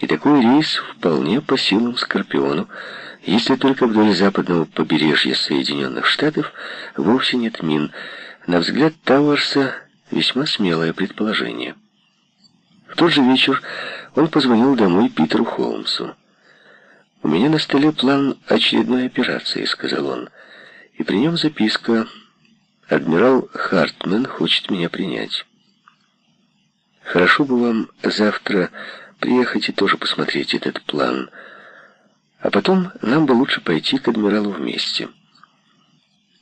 И такой рейс вполне по силам Скорпиону, если только вдоль западного побережья Соединенных Штатов вовсе нет мин. На взгляд Тауэрса весьма смелое предположение. В тот же вечер он позвонил домой Питеру Холмсу. «У меня на столе план очередной операции», — сказал он, — «и при нем записка. Адмирал Хартман хочет меня принять. Хорошо бы вам завтра приехать и тоже посмотреть этот план». А потом нам бы лучше пойти к адмиралу вместе.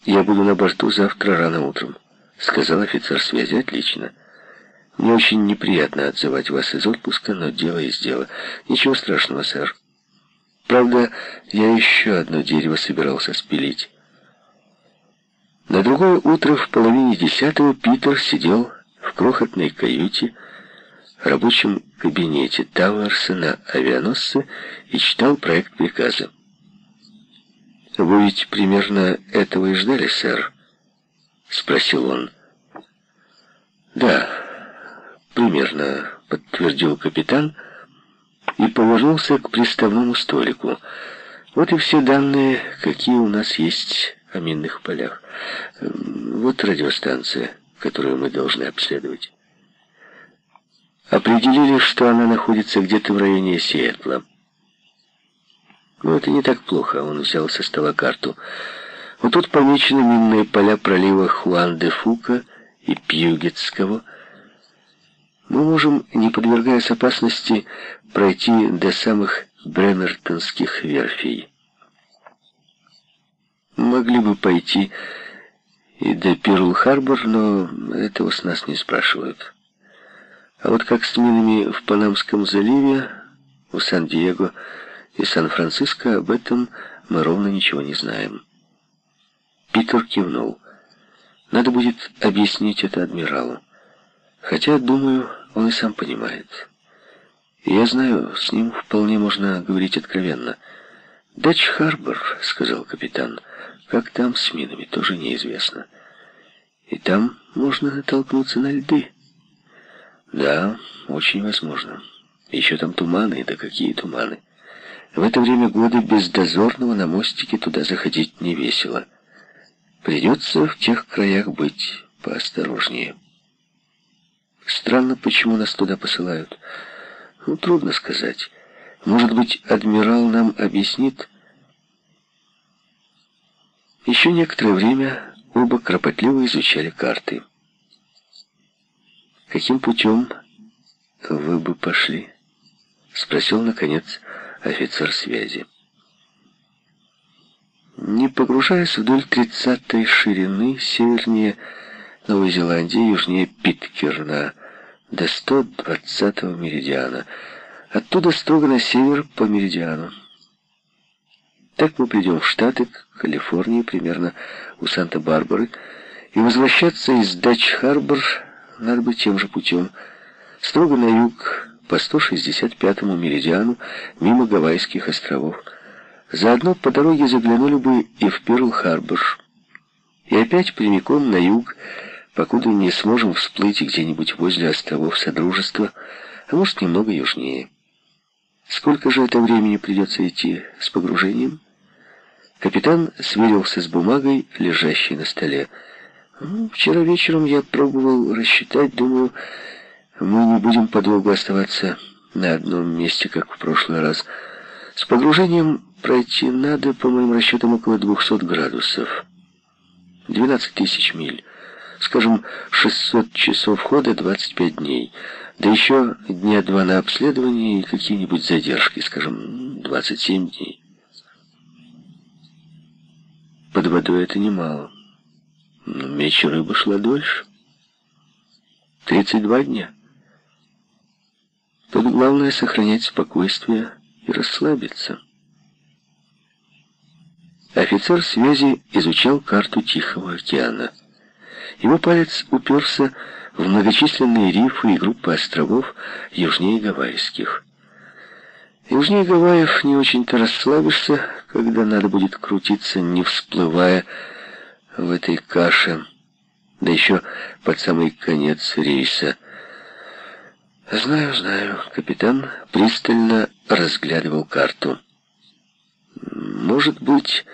«Я буду на борту завтра рано утром», — сказал офицер связи. «Отлично. Мне очень неприятно отзывать вас из отпуска, но дело есть дело. Ничего страшного, сэр. Правда, я еще одно дерево собирался спилить». На другое утро в половине десятого Питер сидел в крохотной каюте, рабочем кабинете Тауэрса на авианосце и читал проект приказа. «Вы ведь примерно этого и ждали, сэр?» — спросил он. «Да, примерно», — подтвердил капитан и повернулся к приставному столику. «Вот и все данные, какие у нас есть о минных полях. Вот радиостанция, которую мы должны обследовать». Определили, что она находится где-то в районе Сиэтла. Но это не так плохо. Он взял со стола карту. Вот тут помечены минные поля пролива Хуан-де-Фука и Пьюгетского. Мы можем, не подвергаясь опасности, пройти до самых Бремертонских верфей. Могли бы пойти и до Перл-Харбор, но этого с нас не спрашивают. А вот как с минами в Панамском заливе, у Сан-Диего и Сан-Франциско, об этом мы ровно ничего не знаем. Питер кивнул. Надо будет объяснить это адмиралу. Хотя, думаю, он и сам понимает. Я знаю, с ним вполне можно говорить откровенно. «Дач-Харбор», — сказал капитан, — «как там с минами, тоже неизвестно. И там можно натолкнуться на льды». Да, очень возможно. Еще там туманы, да какие туманы. В это время года без дозорного на мостике туда заходить не весело. Придется в тех краях быть поосторожнее. Странно, почему нас туда посылают. Ну, трудно сказать. Может быть, адмирал нам объяснит? Еще некоторое время оба кропотливо изучали карты. «Каким путем вы бы пошли?» — спросил, наконец, офицер связи. Не погружаясь вдоль тридцатой ширины, севернее Новой Зеландии, южнее Питкерна, до 120-го меридиана, оттуда строго на север по меридиану. Так мы придем в Штаты, к Калифорнии, примерно у Санта-Барбары, и возвращаться из Дач-Харбор надо быть тем же путем. Строго на юг, по 165-му меридиану, мимо Гавайских островов. Заодно по дороге заглянули бы и в Перл-Харбор. И опять прямиком на юг, покуда не сможем всплыть где-нибудь возле островов Содружества, а может, немного южнее. Сколько же это времени придется идти с погружением? Капитан сверился с бумагой, лежащей на столе. Ну, вчера вечером я пробовал рассчитать, думаю, мы не будем подолгу оставаться на одном месте, как в прошлый раз. С погружением пройти надо, по моим расчетам, около 200 градусов. 12 тысяч миль. Скажем, 600 часов хода, 25 дней. Да еще дня два на обследование и какие-нибудь задержки, скажем, 27 дней. Под водой это немало. Но меч рыбы шла дольше. 32 дня. Тут главное сохранять спокойствие и расслабиться. Офицер связи изучал карту Тихого океана. Его палец уперся в многочисленные рифы и группы островов южнее Гавайских. Южнее Гавайев не очень-то расслабишься, когда надо будет крутиться, не всплывая в этой каше, да еще под самый конец рейса. Знаю, знаю. Капитан пристально разглядывал карту. Может быть,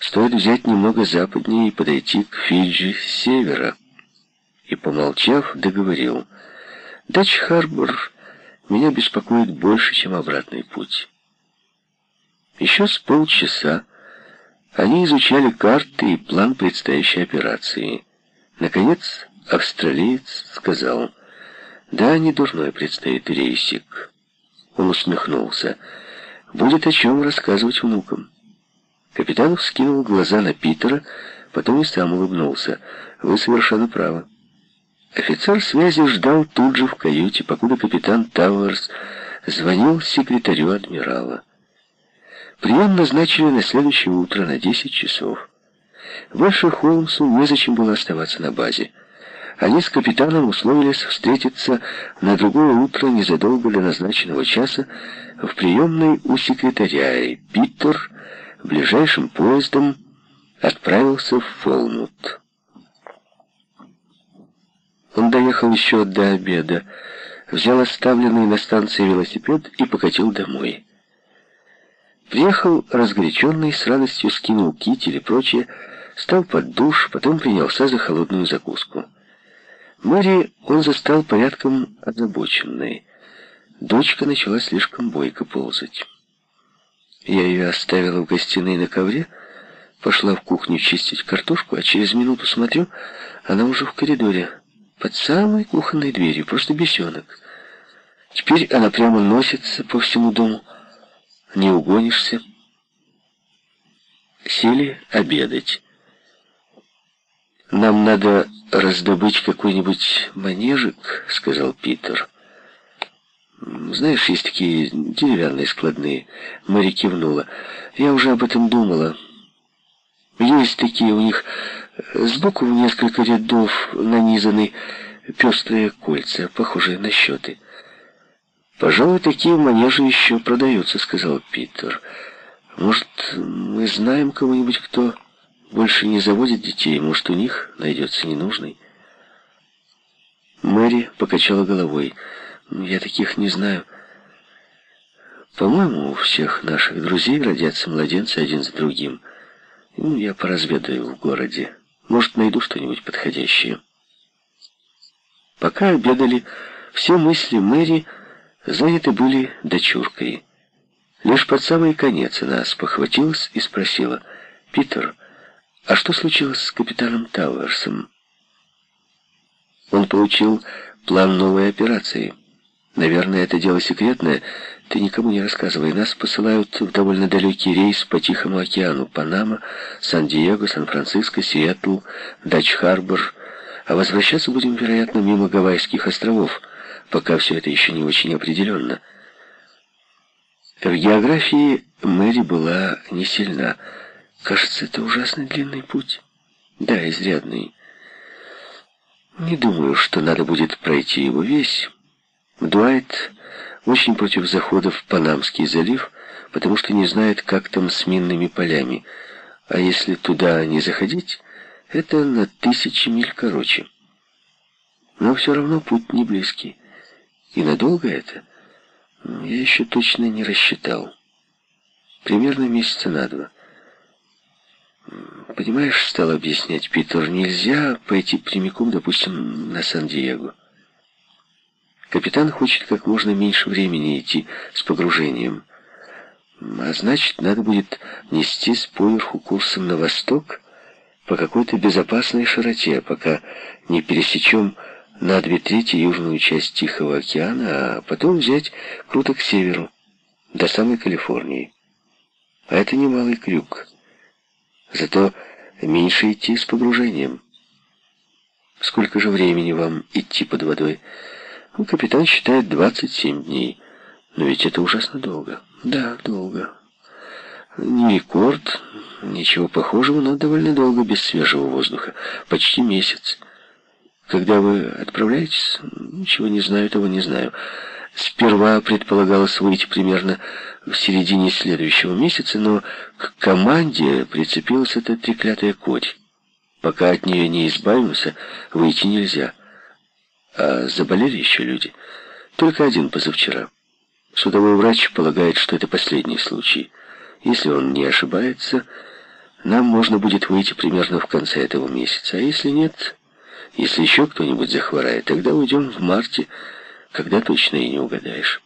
стоит взять немного западнее и подойти к Фиджи с севера. И, помолчав, договорил. Дач-Харбор меня беспокоит больше, чем обратный путь. Еще с полчаса они изучали карты и план предстоящей операции. Наконец, австралиец сказал, «Да, не дурной предстоит рейсик». Он усмехнулся. «Будет о чем рассказывать внукам». Капитан вскинул глаза на Питера, потом и сам улыбнулся. «Вы совершенно правы». Офицер связи ждал тут же в каюте, покуда капитан Тауэрс звонил секретарю адмирала. Прием назначили на следующее утро на 10 часов. Больше Холмсу незачем было оставаться на базе. Они с капитаном условились встретиться на другое утро незадолго до назначенного часа в приемной у секретаря, и Питер ближайшим поездом отправился в Фолмут. Он доехал еще до обеда, взял оставленный на станции велосипед и покатил домой. Приехал разгоряченный, с радостью скинул китель и прочее, стал под душ, потом принялся за холодную закуску. Мэри он застал порядком озабоченной. Дочка начала слишком бойко ползать. Я ее оставила в гостиной на ковре, пошла в кухню чистить картошку, а через минуту смотрю, она уже в коридоре под самой кухонной дверью, просто бесенок. Теперь она прямо носится по всему дому. Не угонишься. Сели обедать. «Нам надо раздобыть какой-нибудь манежик», — сказал Питер. «Знаешь, есть такие деревянные складные». Мэри кивнула. «Я уже об этом думала. Есть такие у них Сбоку в несколько рядов нанизаны пестрые кольца, похожие на счеты. «Пожалуй, такие манежи еще продаются», — сказал Питер. «Может, мы знаем кого-нибудь, кто больше не заводит детей? Может, у них найдется ненужный?» Мэри покачала головой. «Я таких не знаю. По-моему, у всех наших друзей родятся младенцы один за другим. Ну, я поразведаю в городе». Может, найду что-нибудь подходящее. Пока обедали, все мысли Мэри заняты были дочуркой. Лишь под самый конец она спохватилась и спросила, «Питер, а что случилось с капитаном Тауэрсом?» Он получил план новой операции. Наверное, это дело секретное. Ты никому не рассказывай. Нас посылают в довольно далекий рейс по Тихому океану. Панама, Сан-Диего, Сан-Франциско, Сиэтл, Дач-Харбор. А возвращаться будем, вероятно, мимо Гавайских островов, пока все это еще не очень определенно. В географии Мэри была не сильна. Кажется, это ужасно длинный путь. Да, изрядный. Не думаю, что надо будет пройти его весь. Дуайт очень против захода в Панамский залив, потому что не знает, как там с минными полями. А если туда не заходить, это на тысячи миль короче. Но все равно путь не близкий. И надолго это? Я еще точно не рассчитал. Примерно месяца на два. Понимаешь, стал объяснять Питер, нельзя пойти прямиком, допустим, на Сан-Диего. Капитан хочет как можно меньше времени идти с погружением. А значит, надо будет нестись поверху курсом на восток по какой-то безопасной широте, пока не пересечем на две трети южную часть Тихого океана, а потом взять круто к северу, до самой Калифорнии. А это немалый крюк. Зато меньше идти с погружением. Сколько же времени вам идти под водой? Ну, капитан считает 27 дней. Но ведь это ужасно долго. Да, долго. Не рекорд, ничего похожего, но довольно долго без свежего воздуха. Почти месяц. Когда вы отправляетесь, ничего не знаю, того не знаю. Сперва предполагалось выйти примерно в середине следующего месяца, но к команде прицепилась эта треклятая корь. Пока от нее не избавимся, выйти нельзя. А заболели еще люди? Только один позавчера. Судовой врач полагает, что это последний случай. Если он не ошибается, нам можно будет выйти примерно в конце этого месяца. А если нет, если еще кто-нибудь захворает, тогда уйдем в марте, когда точно и не угадаешь.